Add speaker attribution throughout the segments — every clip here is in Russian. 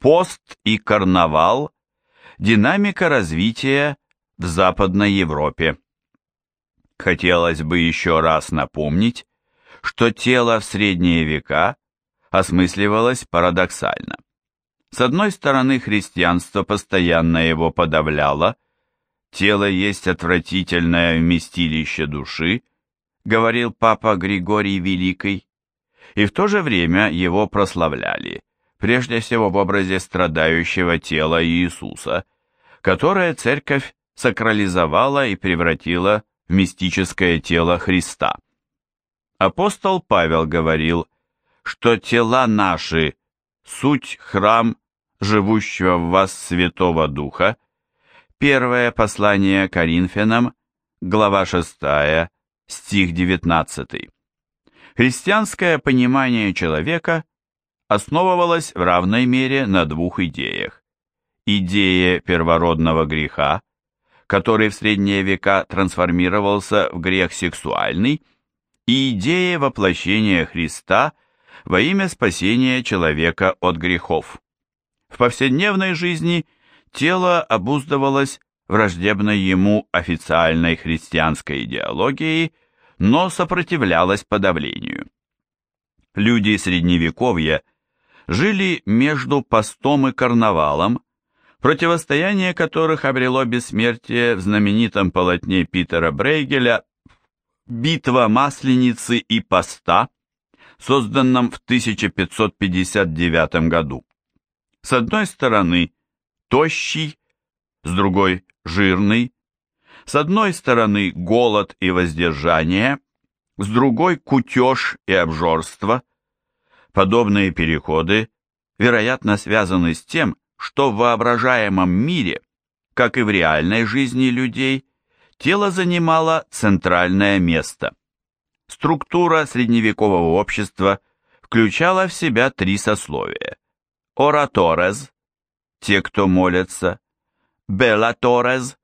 Speaker 1: Пост и карнавал. Динамика развития в Западной Европе. Хотелось бы еще раз напомнить, что тело в средние века осмысливалось парадоксально. С одной стороны, христианство постоянно его подавляло, тело есть отвратительное вместилище души, говорил папа Григорий Великий, и в то же время его прославляли, прежде всего в образе страдающего тела Иисуса, которое церковь сакрализовала и превратила в мистическое тело Христа. Апостол Павел говорил, что тела наши – суть храм живущего в вас Святого Духа. Первое послание Коринфянам, глава 6, стих 19. Христианское понимание человека основывалось в равной мере на двух идеях. Идея первородного греха, который в средние века трансформировался в грех сексуальный, и идея воплощения Христа во имя спасения человека от грехов. В повседневной жизни тело обуздывалось враждебной ему официальной христианской идеологией, но сопротивлялось подавлению. Люди Средневековья жили между постом и карнавалом, противостояние которых обрело бессмертие в знаменитом полотне Питера Брейгеля «Битва Масленицы и поста», созданном в 1559 году. С одной стороны тощий, с другой жирный, с одной стороны голод и воздержание, с другой кутеж и обжорство. Подобные переходы, вероятно, связаны с тем, что в воображаемом мире, как и в реальной жизни людей, тело занимало центральное место. Структура средневекового общества включала в себя три сословия ораторез, те, кто молятся, белаторез,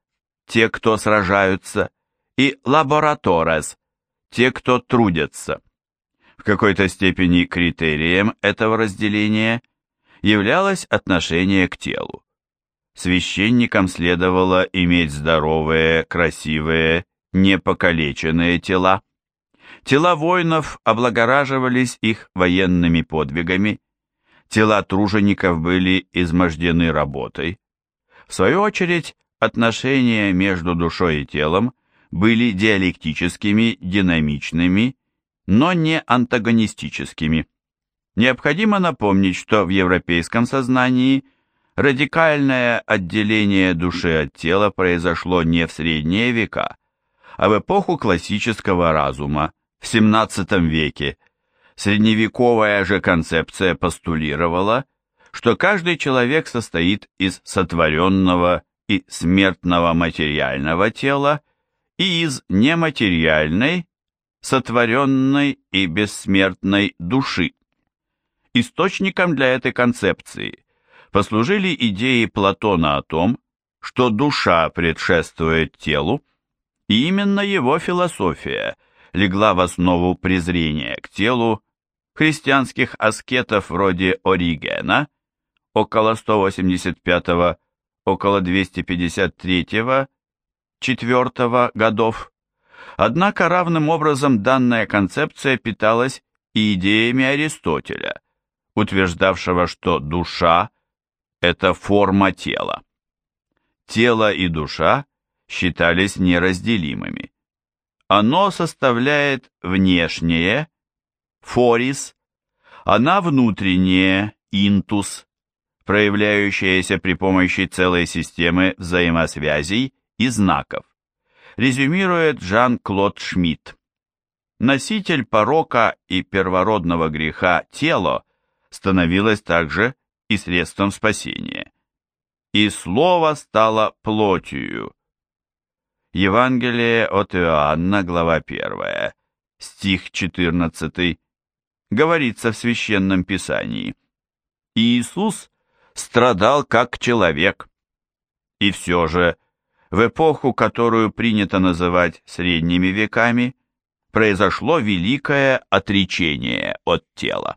Speaker 1: те, кто сражаются, и лабораторез, те, кто трудятся. Какой-то степени критерием этого разделения являлось отношение к телу. Священникам следовало иметь здоровые, красивые, непокалеченные тела. Тела воинов облагораживались их военными подвигами, тела тружеников были измождены работой. В свою очередь, отношения между душой и телом были диалектическими, динамичными, но не антагонистическими. Необходимо напомнить, что в европейском сознании радикальное отделение души от тела произошло не в средние века, а в эпоху классического разума, в XVII веке, Средневековая же концепция постулировала, что каждый человек состоит из сотворенного и смертного материального тела и из нематериальной, сотворенной и бессмертной души. Источником для этой концепции послужили идеи Платона о том, что душа предшествует телу, и именно его философия легла в основу презрения к телу христианских аскетов вроде Оригена, около 185 около 253 4 годов. Однако равным образом данная концепция питалась и идеями Аристотеля, утверждавшего, что душа – это форма тела. Тело и душа считались неразделимыми. Оно составляет внешнее, форис, она внутренняя, интус, проявляющаяся при помощи целой системы взаимосвязей и знаков, резюмирует Жан-Клод Шмидт. Носитель порока и первородного греха тело становилось также и средством спасения. И слово стало плотью. Евангелие от Иоанна, глава 1, стих 14, говорится в Священном Писании. Иисус страдал как человек. И все же, в эпоху, которую принято называть средними веками, произошло великое отречение от тела.